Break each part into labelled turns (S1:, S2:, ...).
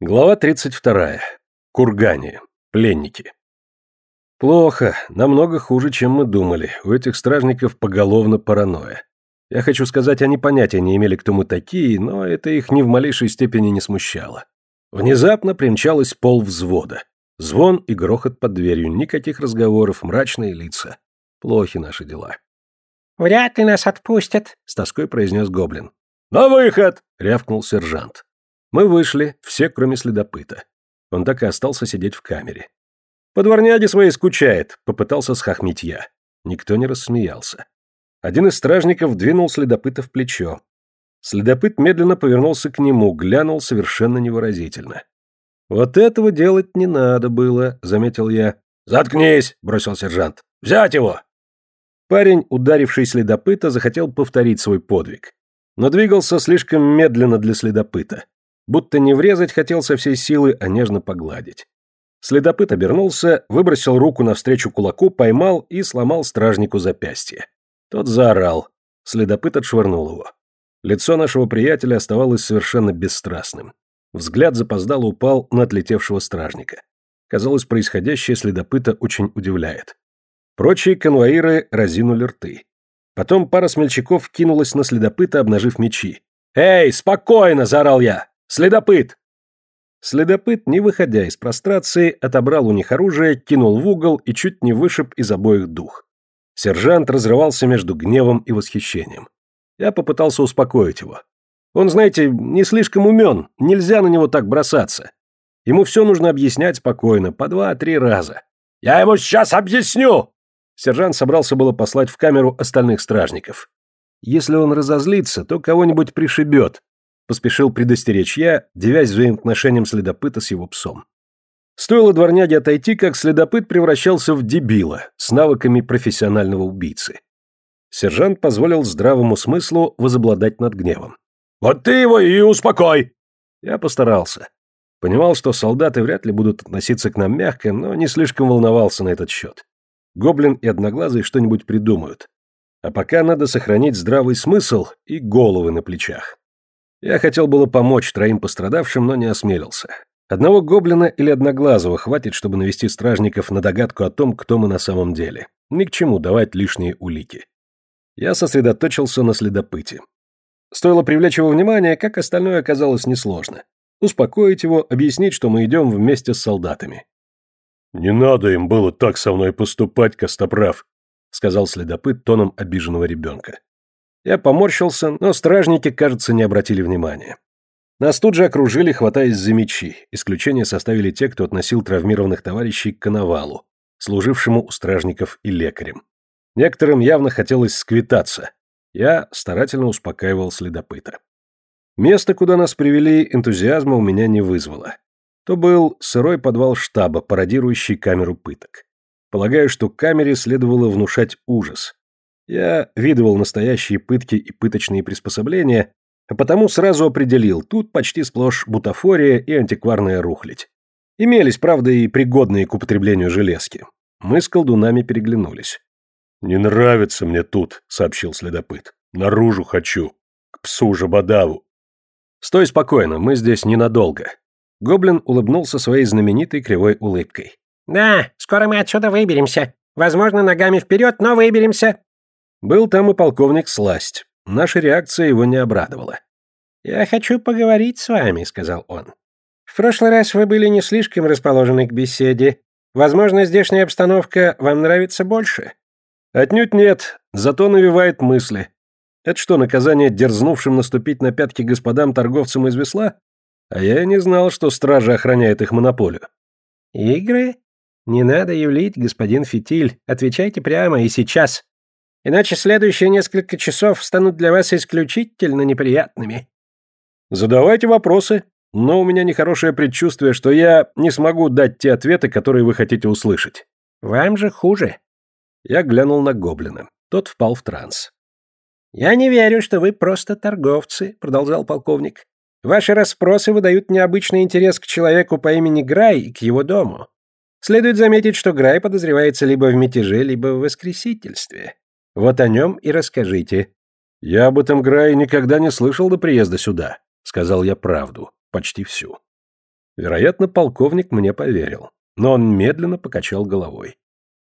S1: Глава 32. Кургане. Пленники. Плохо, намного хуже, чем мы думали. У этих стражников поголовно паранойя. Я хочу сказать, они понятия не имели, кто мы такие, но это их ни в малейшей степени не смущало. Внезапно примчалось пол взвода. Звон и грохот под дверью, никаких разговоров, мрачные лица. Плохи наши дела.
S2: «Вряд ли нас отпустят», —
S1: с тоской произнес гоблин. «На выход!» — рявкнул сержант. Мы вышли, все, кроме следопыта. Он так и остался сидеть в камере. «По дворняге своей скучает», — попытался схохмить я. Никто не рассмеялся. Один из стражников двинул следопыта в плечо. Следопыт медленно повернулся к нему, глянул совершенно невыразительно. «Вот этого делать не надо было», — заметил я. «Заткнись!» — бросил сержант. «Взять его!» Парень, ударивший следопыта, захотел повторить свой подвиг. Но двигался слишком медленно для следопыта будто не врезать хотел со всей силы, а нежно погладить. Следопыт обернулся, выбросил руку навстречу кулаку, поймал и сломал стражнику запястье. Тот заорал. Следопыт отшвырнул его. Лицо нашего приятеля оставалось совершенно бесстрастным. Взгляд запоздало упал на отлетевшего стражника. Казалось, происходящее следопыта очень удивляет. Прочие конвоиры разинули рты. Потом пара смельчаков кинулась на следопыта, обнажив мечи. «Эй, спокойно!» – заорал я. «Следопыт!» Следопыт, не выходя из прострации, отобрал у них оружие, кинул в угол и чуть не вышиб из обоих дух. Сержант разрывался между гневом и восхищением. Я попытался успокоить его. Он, знаете, не слишком умен, нельзя на него так бросаться. Ему все нужно объяснять спокойно, по два-три раза. «Я ему сейчас объясню!» Сержант собрался было послать в камеру остальных стражников. Если он разозлится, то кого-нибудь пришибет, Поспешил предостеречь я, девясь взаимоотношением следопыта с его псом. Стоило дворняге отойти, как следопыт превращался в дебила с навыками профессионального убийцы. Сержант позволил здравому смыслу возобладать над гневом. «Вот ты его и успокой!» Я постарался. Понимал, что солдаты вряд ли будут относиться к нам мягко, но не слишком волновался на этот счет. Гоблин и Одноглазый что-нибудь придумают. А пока надо сохранить здравый смысл и головы на плечах. Я хотел было помочь троим пострадавшим, но не осмелился. Одного гоблина или одноглазого хватит, чтобы навести стражников на догадку о том, кто мы на самом деле. Ни к чему давать лишние улики. Я сосредоточился на следопыте. Стоило привлечь его внимание, как остальное оказалось несложно. Успокоить его, объяснить, что мы идем вместе с солдатами. «Не надо им было так со мной поступать, Костоправ», — сказал следопыт тоном обиженного ребенка. Я поморщился, но стражники, кажется, не обратили внимания. Нас тут же окружили, хватаясь за мечи. Исключение составили те, кто относил травмированных товарищей к коновалу, служившему у стражников и лекарем. Некоторым явно хотелось сквитаться. Я старательно успокаивал следопыта. Место, куда нас привели, энтузиазма у меня не вызвало. То был сырой подвал штаба, пародирующий камеру пыток. Полагаю, что камере следовало внушать ужас, я видывал настоящие пытки и пыточные приспособления, а потому сразу определил, тут почти сплошь бутафория и антикварная рухлядь. Имелись, правда, и пригодные к употреблению железки. Мы с колдунами переглянулись. «Не нравится мне тут», — сообщил следопыт. «Наружу хочу. К псу Жабодаву». «Стой спокойно, мы здесь ненадолго». Гоблин улыбнулся своей знаменитой кривой улыбкой.
S2: «Да, скоро мы отсюда выберемся. Возможно, ногами вперед, но выберемся».
S1: Был там и полковник Сласть. Наша реакция его не обрадовала.
S2: «Я хочу поговорить с вами», — сказал он. «В прошлый раз вы были не слишком расположены к беседе. Возможно, здешняя обстановка вам нравится больше?»
S1: «Отнюдь нет, зато навевает мысли. Это что, наказание дерзнувшим наступить на пятки господам-торговцам из весла? А я не знал, что стража охраняет их монополию».
S2: «Игры? Не надо юлить, господин Фитиль. Отвечайте прямо и сейчас». Иначе следующие несколько часов станут для вас исключительно неприятными.
S1: Задавайте вопросы, но у меня нехорошее предчувствие, что я не смогу дать те ответы, которые вы хотите услышать.
S2: Вам же хуже.
S1: Я глянул на гоблина. Тот впал в транс.
S2: «Я не верю, что вы просто торговцы», — продолжал полковник. «Ваши расспросы выдают необычный интерес к человеку по имени Грай и к его дому. Следует заметить, что Грай подозревается либо в мятеже, либо в воскресительстве. Вот о нем и расскажите».
S1: «Я об этом Грае никогда не слышал до приезда сюда», — сказал я правду, почти всю. Вероятно, полковник мне поверил, но он медленно покачал головой.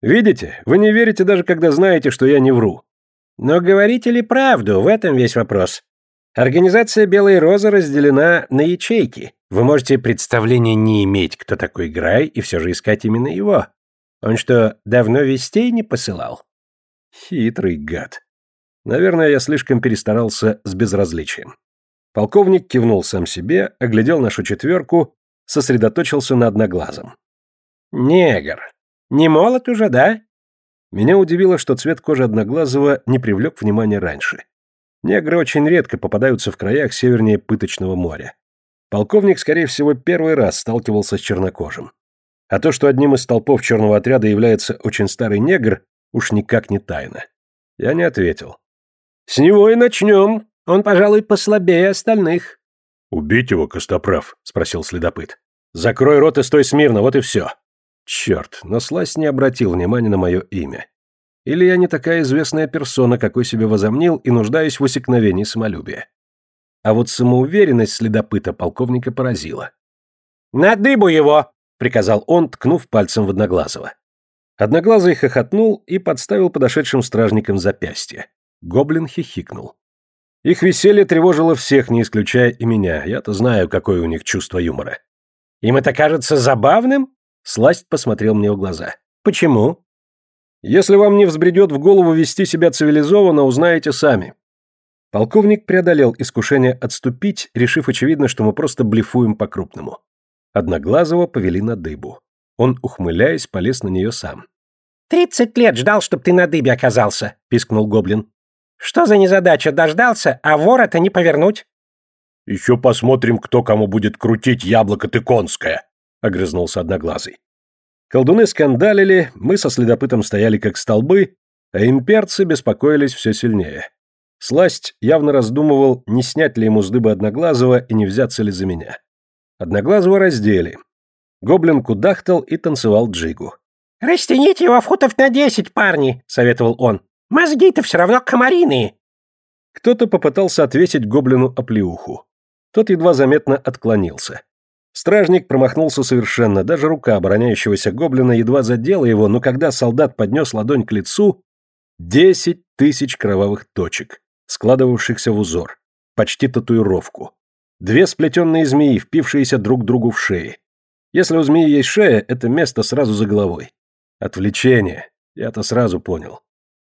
S1: «Видите, вы не верите даже когда знаете, что я не вру».
S2: «Но говорите ли правду, в этом весь вопрос. Организация «Белые розы» разделена на ячейки. Вы можете представления не иметь, кто такой Грай, и все же искать именно его. Он что, давно вестей не посылал?»
S1: Хитрый гад. Наверное, я слишком перестарался с безразличием. Полковник кивнул сам себе, оглядел нашу четверку, сосредоточился на одноглазом.
S2: «Негр. Не молод уже, да?»
S1: Меня удивило, что цвет кожи одноглазого не привлек внимания раньше. Негры очень редко попадаются в краях севернее Пыточного моря. Полковник, скорее всего, первый раз сталкивался с чернокожим. А то, что одним из столпов черного отряда является очень старый негр, уж никак не тайна. Я не ответил.
S2: «С него и начнем. Он, пожалуй, послабее остальных».
S1: «Убить его, Костоправ?» — спросил следопыт. «Закрой рот и стой смирно, вот и все». Черт, но Слась не обратил внимания на мое имя. Или я не такая известная персона, какой себе возомнил, и нуждаюсь в усекновении самолюбия. А вот самоуверенность следопыта полковника поразила.
S2: «На дыбу его!» — приказал он, ткнув пальцем в Одноглазого.
S1: Одноглазый хохотнул и подставил подошедшим стражникам запястье. Гоблин хихикнул. Их веселье тревожило всех, не исключая и меня. Я-то знаю, какое у них чувство юмора.
S2: «Им это кажется забавным?» Сласть посмотрел мне в глаза. «Почему?»
S1: «Если вам не взбредет в голову вести себя цивилизованно, узнаете сами». Полковник преодолел искушение отступить, решив, очевидно, что мы просто блефуем по-крупному. Одноглазого повели на дыбу. Он, ухмыляясь, полез на нее сам.
S2: «Тридцать лет ждал, чтоб ты на дыбе оказался», — пискнул гоблин. «Что за незадача? Дождался, а вора-то не повернуть?»
S1: «Еще посмотрим, кто кому будет крутить яблоко ты конское», — огрызнулся Одноглазый. Колдуны скандалили, мы со следопытом стояли как столбы, а имперцы беспокоились все сильнее. Сласть явно раздумывал, не снять ли ему с дыбы Одноглазого и не взяться ли за меня. Одноглазого раздели. Гоблин кудахтал и танцевал джигу.
S2: «Растяните его футов на десять, парни», — советовал он. «Мозги-то все равно комариные».
S1: Кто-то попытался отвесить гоблину оплеуху. Тот едва заметно отклонился. Стражник промахнулся совершенно, даже рука обороняющегося гоблина едва задела его, но когда солдат поднес ладонь к лицу, десять тысяч кровавых точек, складывавшихся в узор, почти татуировку. Две сплетенные змеи, впившиеся друг другу в шеи. Если у змеи есть шея, это место сразу за головой. Отвлечение. Я-то сразу понял.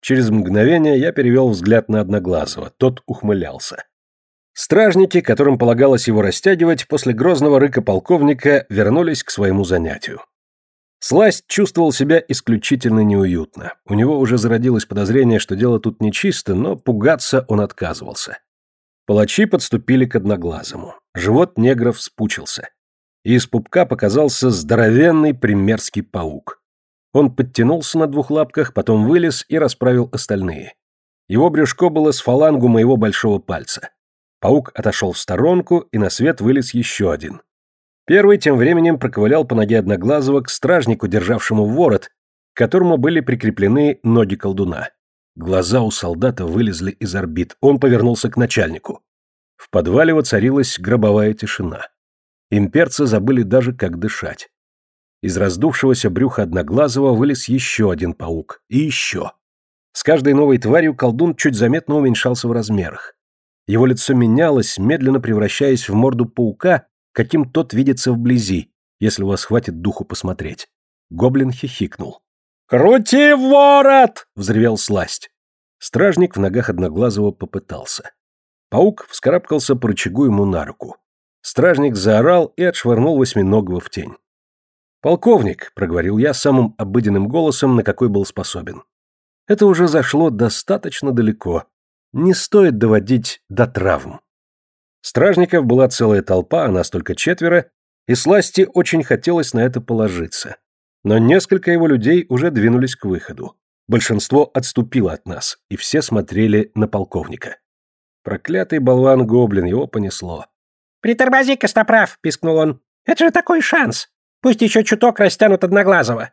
S1: Через мгновение я перевел взгляд на Одноглазого. Тот ухмылялся. Стражники, которым полагалось его растягивать, после грозного рыка полковника вернулись к своему занятию. Сласть чувствовал себя исключительно неуютно. У него уже зародилось подозрение, что дело тут нечисто, но пугаться он отказывался. Палачи подступили к Одноглазому. Живот негров спучился. И из пупка показался здоровенный примерский паук. Он подтянулся на двух лапках, потом вылез и расправил остальные. Его брюшко было с фалангу моего большого пальца. Паук отошел в сторонку, и на свет вылез еще один. Первый тем временем проковылял по ноге Одноглазого к стражнику, державшему ворот, к которому были прикреплены ноги колдуна. Глаза у солдата вылезли из орбит, он повернулся к начальнику. В подвале воцарилась гробовая тишина. Имперцы забыли даже, как дышать. Из раздувшегося брюха Одноглазого вылез еще один паук. И еще. С каждой новой тварью колдун чуть заметно уменьшался в размерах. Его лицо менялось, медленно превращаясь в морду паука, каким тот видится вблизи, если у вас хватит духу посмотреть. Гоблин хихикнул. «Крути ворот!» — взревел сласть. Стражник в ногах Одноглазого попытался. Паук вскарабкался по рычагу ему на руку. Стражник заорал и отшвырнул восьминогого в тень. «Полковник», — проговорил я самым обыденным голосом, на какой был способен. «Это уже зашло достаточно далеко. Не стоит доводить до травм». Стражников была целая толпа, а нас только четверо, и сласти очень хотелось на это положиться. Но несколько его людей уже двинулись к выходу. Большинство отступило от нас, и все смотрели на полковника. Проклятый болван-гоблин, его понесло.
S2: «Притормози, Костоправ!» — пискнул он. «Это же такой шанс! Пусть еще чуток растянут одноглазого.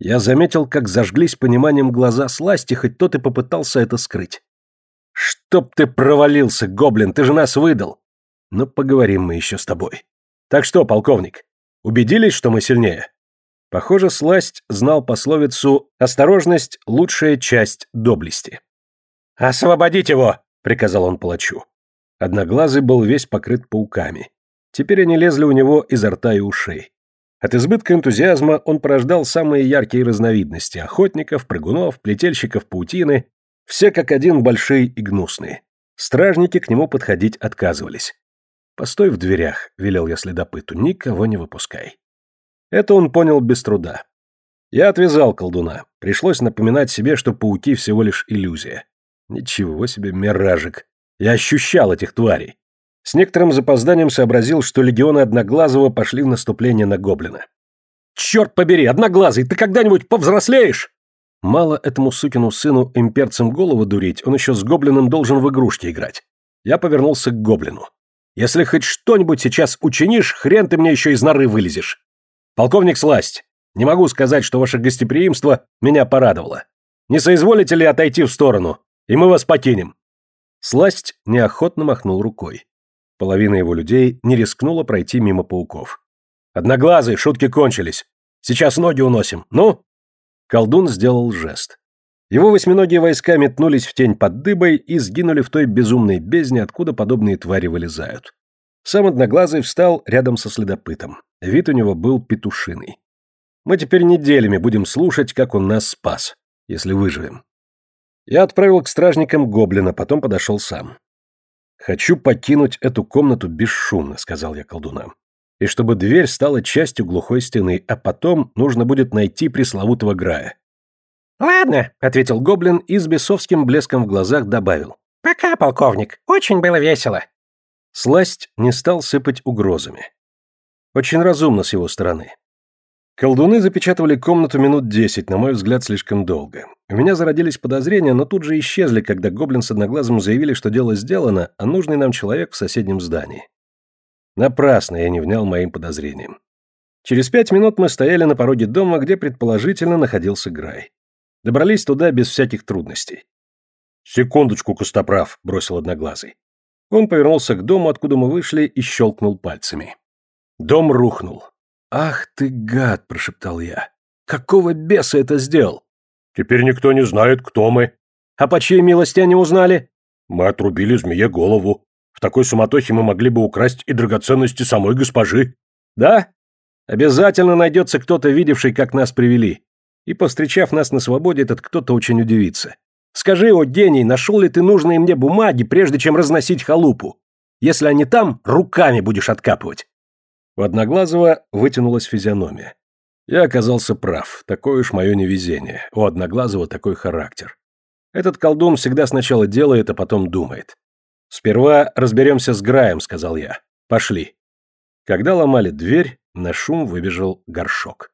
S1: Я заметил, как зажглись пониманием глаза сласти, хоть тот и попытался это скрыть. «Чтоб ты провалился, гоблин, ты же нас выдал!» «Но поговорим мы еще с тобой. Так что, полковник, убедились, что мы сильнее? Похоже, сласть знал пословицу «осторожность – лучшая часть доблести».
S2: «Освободить его!» – приказал он палачу.
S1: Одноглазый был весь покрыт пауками. Теперь они лезли у него изо рта и ушей. От избытка энтузиазма он порождал самые яркие разновидности – охотников, прыгунов, плетельщиков паутины, все как один большие и гнусные. Стражники к нему подходить отказывались. «Постой в дверях», — велел я следопыту, — «никого не выпускай». Это он понял без труда. Я отвязал колдуна. Пришлось напоминать себе, что пауки всего лишь иллюзия. Ничего себе миражик. Я ощущал этих тварей. С некоторым запозданием сообразил, что легионы Одноглазого пошли в наступление на гоблина. «Черт побери, Одноглазый, ты когда-нибудь повзрослеешь?» Мало этому сукину сыну имперцам голову дурить, он еще с гоблином должен в игрушки играть. Я повернулся к гоблину. «Если хоть что-нибудь сейчас учинишь, хрен ты мне еще из норы вылезешь. Полковник Сласть, не могу сказать, что ваше гостеприимство меня порадовало. Не соизволите ли отойти в сторону, и мы вас покинем?» Сласть неохотно махнул рукой. Половина его людей не рискнула пройти мимо пауков. «Одноглазый, шутки кончились. Сейчас ноги уносим. Ну?» Колдун сделал жест. Его восьминогие войска метнулись в тень под дыбой и сгинули в той безумной бездне, откуда подобные твари вылезают. Сам Одноглазый встал рядом со следопытом. Вид у него был петушиный. Мы теперь неделями будем слушать, как он нас спас, если выживем. Я отправил к стражникам гоблина, потом подошел сам. «Хочу покинуть эту комнату бесшумно», — сказал я колдунам. «И чтобы дверь стала частью глухой стены, а потом нужно будет найти пресловутого Грая».
S2: «Ладно», — ответил гоблин и с бесовским блеском в глазах добавил. «Пока, полковник. Очень было весело».
S1: Сласть не стал сыпать угрозами. Очень разумно с его стороны. Колдуны запечатывали комнату минут десять, на мой взгляд, слишком долго. У меня зародились подозрения, но тут же исчезли, когда гоблин с одноглазым заявили, что дело сделано, а нужный нам человек в соседнем здании. Напрасно я не внял моим подозрениям. Через пять минут мы стояли на пороге дома, где предположительно находился Грай. Добрались туда без всяких трудностей. «Секундочку, Костоправ», — бросил одноглазый. Он повернулся к дому, откуда мы вышли, и щелкнул пальцами. Дом рухнул. «Ах ты гад!» – прошептал я. «Какого беса это сделал?»
S3: «Теперь никто не знает, кто мы».
S1: «А по чьей милости они узнали?»
S3: «Мы отрубили змее голову. В такой суматохе мы могли бы украсть и драгоценности самой госпожи».
S1: «Да? Обязательно найдется кто-то, видевший, как нас привели. И, повстречав нас на свободе, этот кто-то очень удивится. Скажи, о гений, нашел ли ты нужные мне бумаги, прежде чем разносить халупу? Если они там, руками будешь откапывать». У Одноглазого вытянулась физиономия. Я оказался прав, такое уж мое невезение. У Одноглазого такой характер. Этот колдун всегда сначала делает, а потом думает. «Сперва разберемся с Граем», — сказал я. «Пошли». Когда ломали дверь, на шум выбежал горшок.